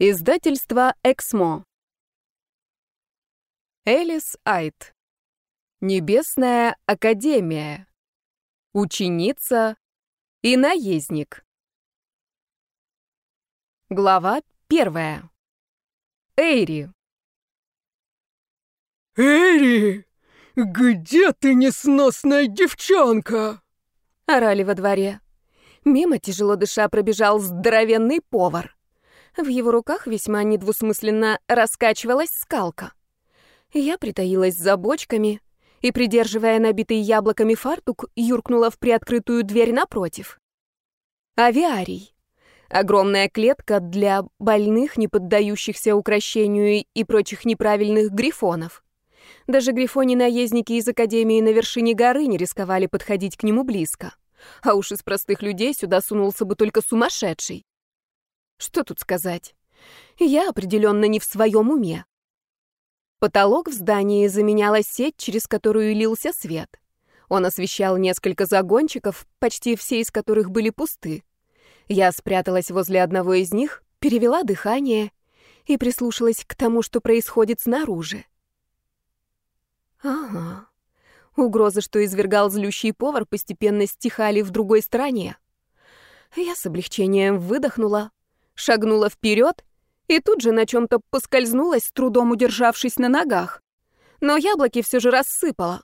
Издательство «Эксмо». Элис Айт. Небесная Академия. Ученица и наездник. Глава первая. Эйри. «Эйри, где ты, несносная девчонка?» Орали во дворе. Мимо, тяжело дыша, пробежал здоровенный повар. В его руках весьма недвусмысленно раскачивалась скалка. Я притаилась за бочками и, придерживая набитый яблоками фартук, юркнула в приоткрытую дверь напротив. Авиарий. Огромная клетка для больных, не поддающихся укращению и прочих неправильных грифонов. Даже грифони-наездники из Академии на вершине горы не рисковали подходить к нему близко. А уж из простых людей сюда сунулся бы только сумасшедший. Что тут сказать? Я определенно не в своем уме. Потолок в здании заменяла сеть, через которую лился свет. Он освещал несколько загончиков, почти все из которых были пусты. Я спряталась возле одного из них, перевела дыхание и прислушалась к тому, что происходит снаружи. Ага. Угрозы, что извергал злющий повар, постепенно стихали в другой стороне. Я с облегчением выдохнула, шагнула вперед и тут же на чем-то поскользнулась, с трудом удержавшись на ногах. Но яблоки все же рассыпала.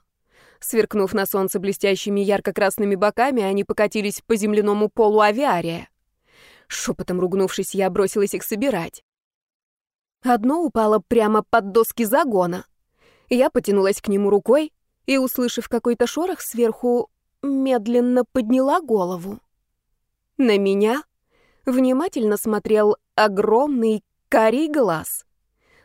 Сверкнув на солнце блестящими ярко-красными боками, они покатились по земляному полу авиария. Шепотом ругнувшись, я бросилась их собирать. Одно упало прямо под доски загона. Я потянулась к нему рукой и, услышав какой-то шорох сверху, медленно подняла голову. На меня внимательно смотрел огромный карий глаз.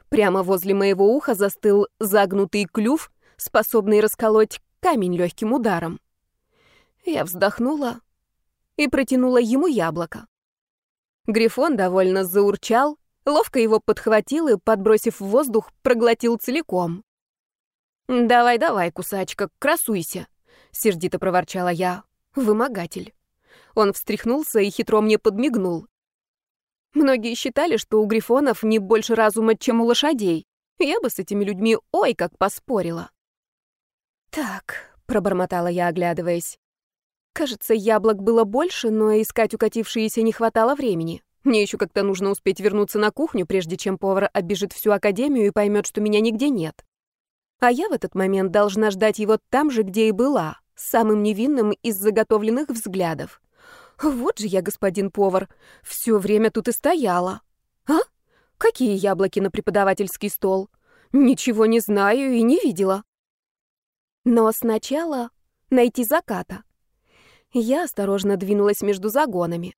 Прямо возле моего уха застыл загнутый клюв, способный расколоть камень легким ударом. Я вздохнула и протянула ему яблоко. Грифон довольно заурчал, ловко его подхватил и, подбросив в воздух, проглотил целиком. «Давай-давай, кусачка, красуйся», — сердито проворчала я. «Вымогатель». Он встряхнулся и хитро мне подмигнул. Многие считали, что у грифонов не больше разума, чем у лошадей. Я бы с этими людьми ой как поспорила. «Так», — пробормотала я, оглядываясь. «Кажется, яблок было больше, но искать укатившиеся не хватало времени. Мне еще как-то нужно успеть вернуться на кухню, прежде чем повар оббежит всю академию и поймет, что меня нигде нет. А я в этот момент должна ждать его там же, где и была, самым невинным из заготовленных взглядов. Вот же я, господин повар, все время тут и стояла. А? Какие яблоки на преподавательский стол? Ничего не знаю и не видела. Но сначала найти заката. Я осторожно двинулась между загонами.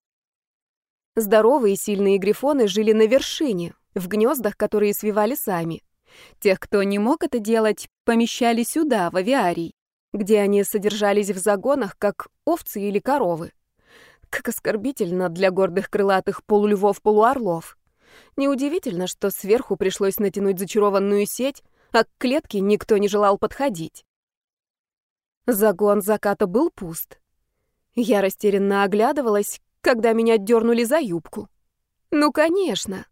Здоровые и сильные грифоны жили на вершине, в гнездах, которые свивали сами. Тех, кто не мог это делать, помещали сюда, в авиарий, где они содержались в загонах, как овцы или коровы. Как оскорбительно для гордых крылатых полулювов-полуорлов. Неудивительно, что сверху пришлось натянуть зачарованную сеть, а к клетке никто не желал подходить. Загон заката был пуст. Я растерянно оглядывалась, когда меня дернули за юбку. Ну, конечно.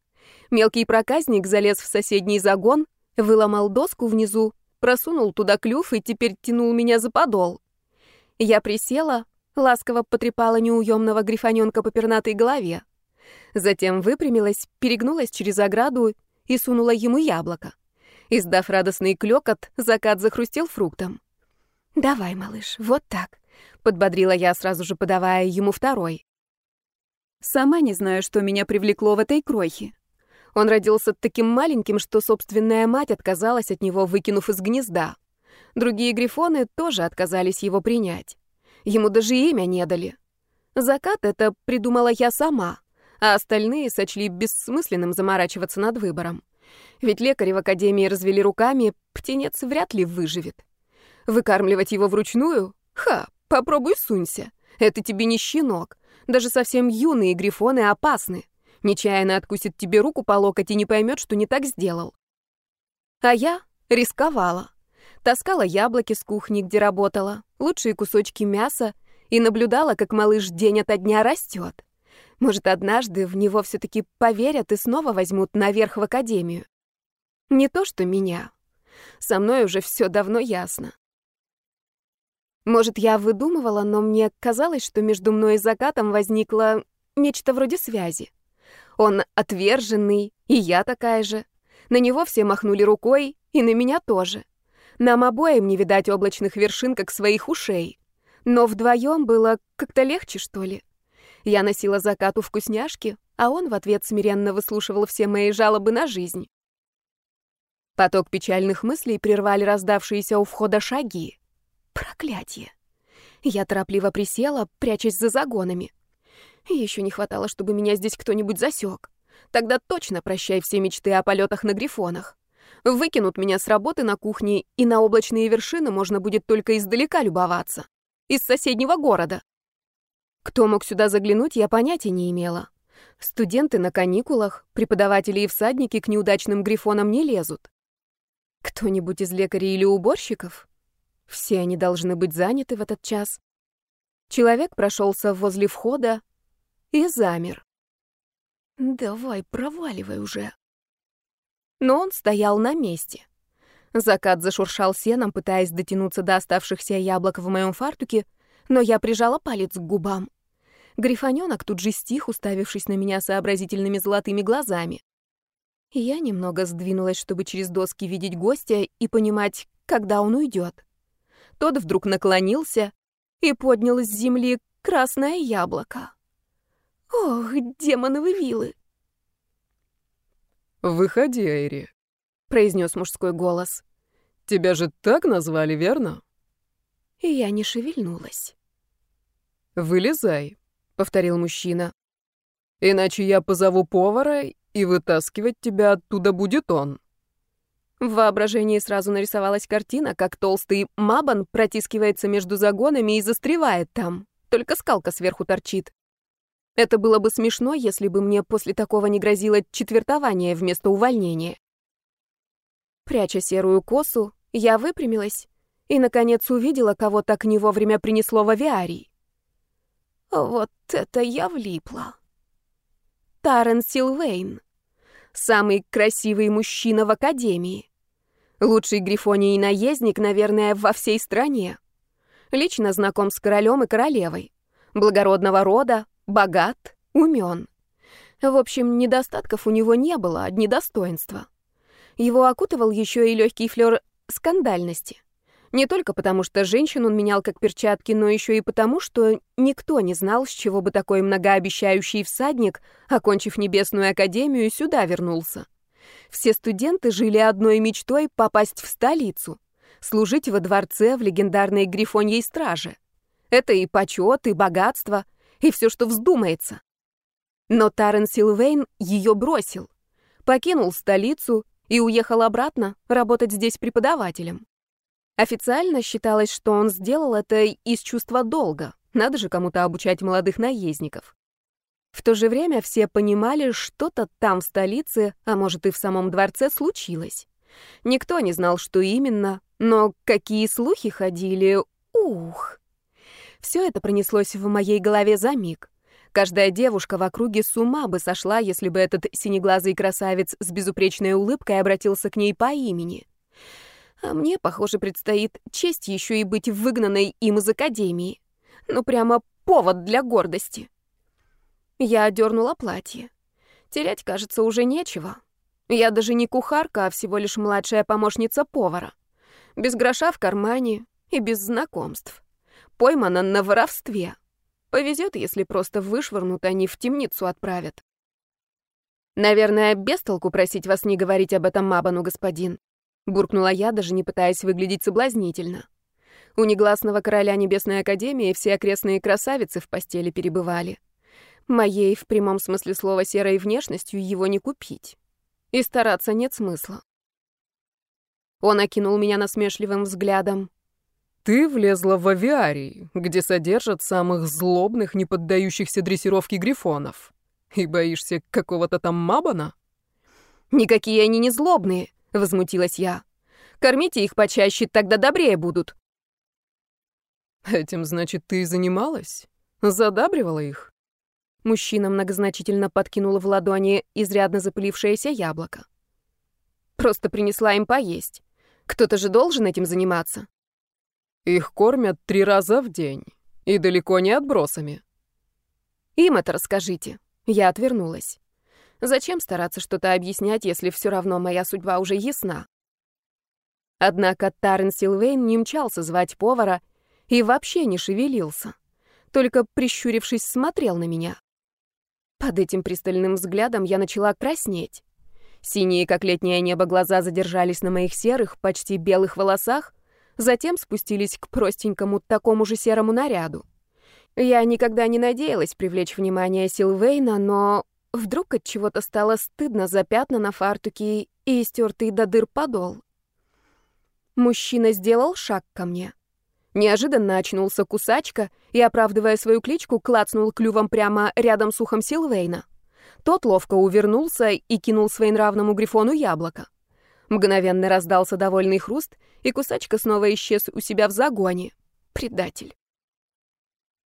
Мелкий проказник залез в соседний загон, выломал доску внизу, просунул туда клюв и теперь тянул меня за подол. Я присела, ласково потрепала неуемного грифоненка по пернатой голове. Затем выпрямилась, перегнулась через ограду и сунула ему яблоко. Издав радостный клёкот, закат захрустел фруктом. «Давай, малыш, вот так», — подбодрила я, сразу же подавая ему второй. Сама не знаю, что меня привлекло в этой крохе. Он родился таким маленьким, что собственная мать отказалась от него, выкинув из гнезда. Другие грифоны тоже отказались его принять. Ему даже имя не дали. Закат это придумала я сама, а остальные сочли бессмысленным заморачиваться над выбором. Ведь лекари в академии развели руками, птенец вряд ли выживет. Выкармливать его вручную? Ха, попробуй сунься. Это тебе не щенок. Даже совсем юные грифоны опасны. Нечаянно откусит тебе руку по локоть и не поймет, что не так сделал. А я рисковала. Таскала яблоки с кухни, где работала, лучшие кусочки мяса и наблюдала, как малыш день ото дня растет. Может, однажды в него все-таки поверят и снова возьмут наверх в академию. Не то что меня. Со мной уже все давно ясно. Может, я выдумывала, но мне казалось, что между мной и закатом возникло нечто вроде связи. Он отверженный, и я такая же. На него все махнули рукой, и на меня тоже. Нам обоим не видать облачных вершин, как своих ушей. Но вдвоем было как-то легче, что ли. Я носила закату вкусняшки, а он в ответ смиренно выслушивал все мои жалобы на жизнь. Поток печальных мыслей прервали раздавшиеся у входа шаги. Проклятие! Я торопливо присела, прячась за загонами. Еще не хватало, чтобы меня здесь кто-нибудь засек. Тогда точно прощай все мечты о полетах на грифонах. Выкинут меня с работы на кухне, и на облачные вершины можно будет только издалека любоваться. Из соседнего города. Кто мог сюда заглянуть, я понятия не имела. Студенты на каникулах, преподаватели и всадники к неудачным грифонам не лезут. Кто-нибудь из лекарей или уборщиков? Все они должны быть заняты в этот час. Человек прошелся возле входа и замер. «Давай, проваливай уже». Но он стоял на месте. Закат зашуршал сеном, пытаясь дотянуться до оставшихся яблок в моем фартуке, но я прижала палец к губам. Грифонёнок тут же стих, уставившись на меня сообразительными золотыми глазами. Я немного сдвинулась, чтобы через доски видеть гостя и понимать, когда он уйдет. Тот вдруг наклонился и поднял с земли красное яблоко. Ох, демоновы вилы! «Выходи, Эйри», — произнес мужской голос. «Тебя же так назвали, верно?» И я не шевельнулась. «Вылезай», — повторил мужчина. «Иначе я позову повара, и вытаскивать тебя оттуда будет он». В воображении сразу нарисовалась картина, как толстый Мабан протискивается между загонами и застревает там. Только скалка сверху торчит. Это было бы смешно, если бы мне после такого не грозило четвертование вместо увольнения. Пряча серую косу, я выпрямилась и, наконец, увидела, кого так не вовремя принесло в авиарий. Вот это я влипла. Тарен Силвейн. Самый красивый мужчина в Академии. Лучший грифоний наездник, наверное, во всей стране. Лично знаком с королем и королевой. Благородного рода, богат, умен. В общем, недостатков у него не было, одни достоинства. Его окутывал еще и легкий флер скандальности. Не только потому, что женщин он менял как перчатки, но еще и потому, что никто не знал, с чего бы такой многообещающий всадник, окончив Небесную Академию, сюда вернулся. Все студенты жили одной мечтой попасть в столицу, служить во дворце в легендарной Грифоньей страже. Это и почет, и богатство, и все, что вздумается. Но Тарен Силвейн ее бросил, покинул столицу и уехал обратно работать здесь преподавателем. Официально считалось, что он сделал это из чувства долга. Надо же кому-то обучать молодых наездников. В то же время все понимали, что-то там в столице, а может и в самом дворце, случилось. Никто не знал, что именно, но какие слухи ходили, ух! Все это пронеслось в моей голове за миг. Каждая девушка в округе с ума бы сошла, если бы этот синеглазый красавец с безупречной улыбкой обратился к ней по имени. А мне, похоже, предстоит честь еще и быть выгнанной им из академии. Ну, прямо повод для гордости. Я одернула платье. Терять, кажется, уже нечего. Я даже не кухарка, а всего лишь младшая помощница повара. Без гроша в кармане и без знакомств. Поймана на воровстве. Повезет, если просто вышвырнут, а не в темницу отправят. Наверное, без толку просить вас не говорить об этом Мабану, господин. Буркнула я, даже не пытаясь выглядеть соблазнительно. У негласного короля Небесной Академии все окрестные красавицы в постели перебывали. Моей, в прямом смысле слова, серой внешностью его не купить. И стараться нет смысла. Он окинул меня насмешливым взглядом. «Ты влезла в авиарий, где содержат самых злобных, не поддающихся дрессировке грифонов. И боишься какого-то там Мабана?» «Никакие они не злобные», — возмутилась я. «Кормите их почаще, тогда добрее будут». «Этим, значит, ты и занималась? Задабривала их?» Мужчина многозначительно подкинул в ладони изрядно запылившееся яблоко. Просто принесла им поесть. Кто-то же должен этим заниматься. Их кормят три раза в день. И далеко не отбросами. Им это расскажите. Я отвернулась. Зачем стараться что-то объяснять, если все равно моя судьба уже ясна? Однако Тарен Силвейн не мчался звать повара и вообще не шевелился. Только, прищурившись, смотрел на меня. Под этим пристальным взглядом я начала краснеть. Синие, как летнее небо, глаза задержались на моих серых, почти белых волосах, затем спустились к простенькому такому же серому наряду. Я никогда не надеялась привлечь внимание Силвейна, но вдруг от чего-то стало стыдно за пятна на фартуке и истертый до дыр подол. Мужчина сделал шаг ко мне. Неожиданно очнулся кусачка и, оправдывая свою кличку, клацнул клювом прямо рядом с ухом Силвейна. Тот ловко увернулся и кинул своенравному грифону яблоко. Мгновенно раздался довольный хруст, и кусачка снова исчез у себя в загоне. Предатель.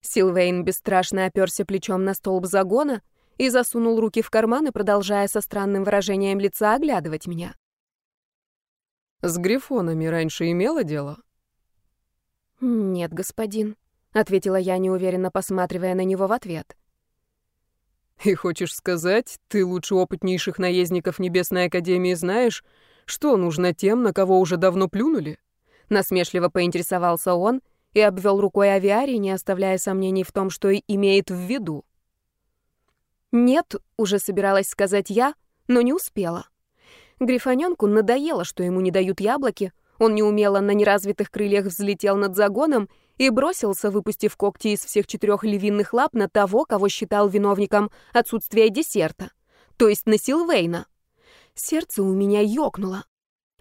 Силвейн бесстрашно оперся плечом на столб загона и засунул руки в карманы, продолжая со странным выражением лица оглядывать меня. «С грифонами раньше имела дело?» «Нет, господин», — ответила я, неуверенно посматривая на него в ответ. «И хочешь сказать, ты лучше опытнейших наездников Небесной Академии знаешь, что нужно тем, на кого уже давно плюнули?» Насмешливо поинтересовался он и обвел рукой авиарий, не оставляя сомнений в том, что и имеет в виду. «Нет», — уже собиралась сказать я, но не успела. Грифонёнку надоело, что ему не дают яблоки, он неумело на неразвитых крыльях взлетел над загоном и бросился, выпустив когти из всех четырех львиных лап на того, кого считал виновником отсутствия десерта, то есть на Силвейна. Сердце у меня ёкнуло.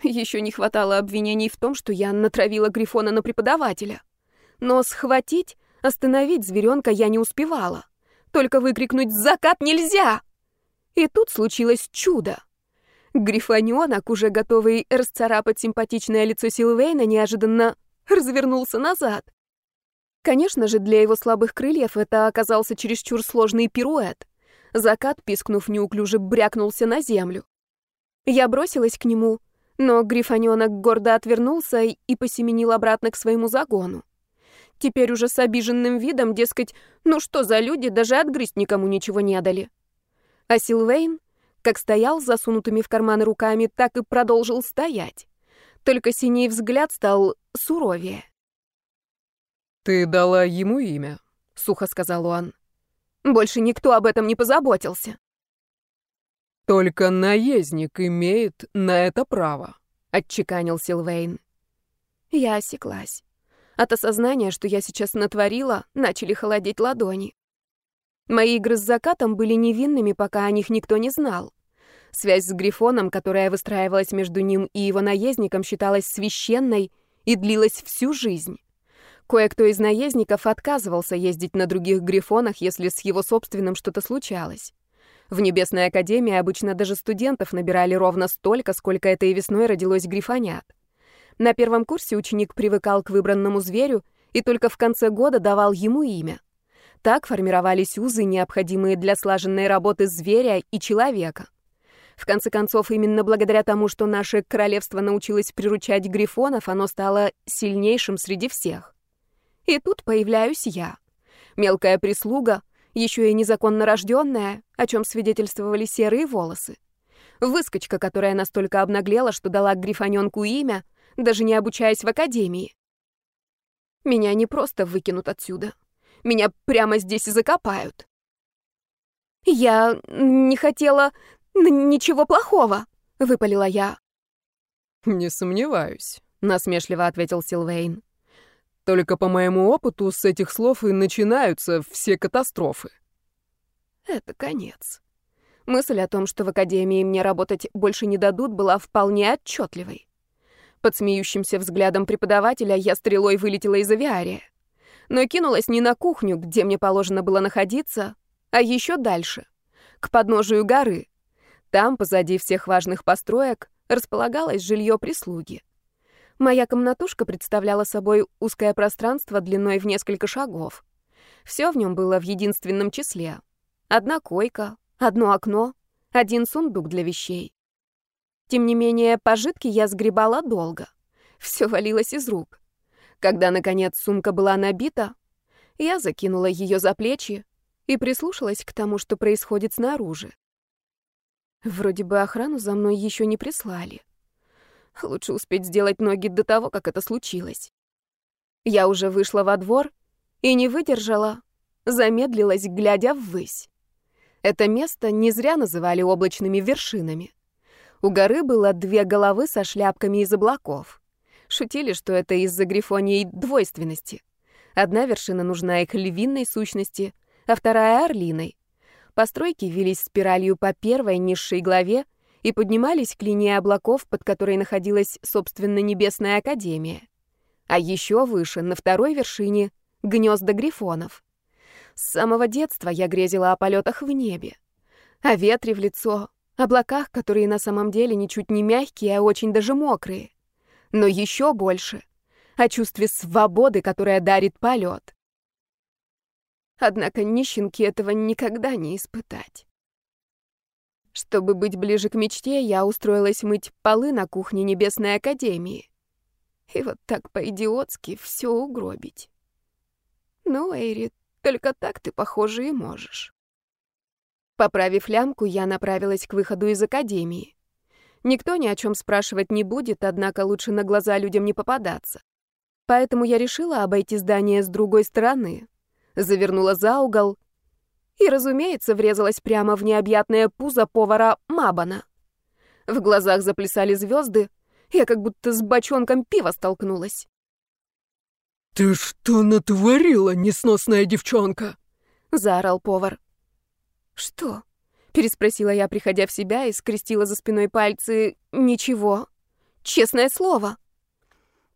Еще не хватало обвинений в том, что я натравила Грифона на преподавателя. Но схватить, остановить зверенка я не успевала. Только выкрикнуть «Закат нельзя!» И тут случилось чудо. Грифонёнок, уже готовый расцарапать симпатичное лицо Силвейна, неожиданно развернулся назад. Конечно же, для его слабых крыльев это оказался чересчур сложный пируэт. Закат, пискнув неуклюже, брякнулся на землю. Я бросилась к нему, но грифонёнок гордо отвернулся и посеменил обратно к своему загону. Теперь уже с обиженным видом, дескать, ну что за люди, даже отгрызть никому ничего не дали. А Силвейн, как стоял с засунутыми в карманы руками, так и продолжил стоять. Только синий взгляд стал суровее. «Ты дала ему имя», — сухо сказал он. «Больше никто об этом не позаботился». «Только наездник имеет на это право», — отчеканил Силвейн. Я осеклась. От осознания, что я сейчас натворила, начали холодеть ладони. Мои игры с закатом были невинными, пока о них никто не знал. Связь с Грифоном, которая выстраивалась между ним и его наездником, считалась священной и длилась всю жизнь. Кое-кто из наездников отказывался ездить на других Грифонах, если с его собственным что-то случалось. В Небесной Академии обычно даже студентов набирали ровно столько, сколько этой весной родилось грифонят. На первом курсе ученик привыкал к выбранному зверю и только в конце года давал ему имя. Так формировались узы, необходимые для слаженной работы зверя и человека. В конце концов, именно благодаря тому, что наше королевство научилось приручать грифонов, оно стало сильнейшим среди всех. И тут появляюсь я. Мелкая прислуга, еще и незаконно рожденная, о чем свидетельствовали серые волосы. Выскочка, которая настолько обнаглела, что дала грифоненку имя, даже не обучаясь в академии. Меня не просто выкинут отсюда. Меня прямо здесь и закопают. «Я не хотела ничего плохого», — выпалила я. «Не сомневаюсь», — насмешливо ответил Силвейн. «Только по моему опыту с этих слов и начинаются все катастрофы». Это конец. Мысль о том, что в академии мне работать больше не дадут, была вполне отчетливой. Под смеющимся взглядом преподавателя я стрелой вылетела из авиария но кинулась не на кухню, где мне положено было находиться, а еще дальше, к подножию горы. Там, позади всех важных построек, располагалось жилье прислуги. Моя комнатушка представляла собой узкое пространство длиной в несколько шагов. Все в нем было в единственном числе. Одна койка, одно окно, один сундук для вещей. Тем не менее, пожитки я сгребала долго. Все валилось из рук. Когда, наконец, сумка была набита, я закинула ее за плечи и прислушалась к тому, что происходит снаружи. Вроде бы охрану за мной еще не прислали. Лучше успеть сделать ноги до того, как это случилось. Я уже вышла во двор и не выдержала, замедлилась, глядя ввысь. Это место не зря называли облачными вершинами. У горы было две головы со шляпками из облаков. Шутили, что это из-за грифонии двойственности. Одна вершина нужна их львиной сущности, а вторая — орлиной. Постройки велись спиралью по первой низшей главе и поднимались к линии облаков, под которой находилась, собственно, Небесная Академия. А еще выше, на второй вершине, гнезда грифонов. С самого детства я грезила о полетах в небе, о ветре в лицо, облаках, которые на самом деле ничуть не мягкие, а очень даже мокрые. Но еще больше о чувстве свободы, которое дарит полет. Однако нищенки этого никогда не испытать. Чтобы быть ближе к мечте, я устроилась мыть полы на кухне Небесной Академии. И вот так по-идиотски все угробить. Ну, Эйри, только так ты, похоже, и можешь. Поправив лямку, я направилась к выходу из академии. Никто ни о чем спрашивать не будет, однако лучше на глаза людям не попадаться. Поэтому я решила обойти здание с другой стороны. Завернула за угол и, разумеется, врезалась прямо в необъятное пузо повара Мабана. В глазах заплясали звезды, я как будто с бочонком пива столкнулась. «Ты что натворила, несносная девчонка?» — заорал повар. «Что?» — переспросила я, приходя в себя, и скрестила за спиной пальцы. «Ничего. Честное слово».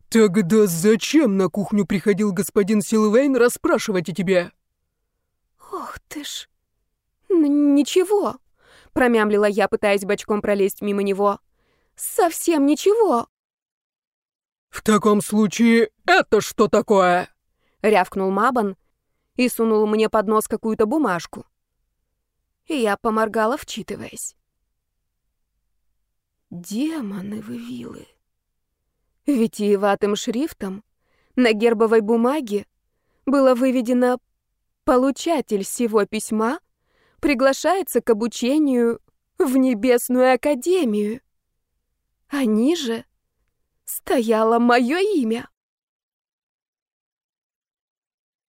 «Тогда зачем на кухню приходил господин Силвейн расспрашивать о тебе?» «Ох ты ж! Ничего!» — промямлила я, пытаясь бочком пролезть мимо него. «Совсем ничего!» «В таком случае это что такое?» — рявкнул Мабан и сунул мне под нос какую-то бумажку. И я поморгала, вчитываясь. «Демоны вы вилы!» Витиеватым шрифтом на гербовой бумаге было выведено «Получатель всего письма приглашается к обучению в Небесную Академию». А ниже стояло мое имя.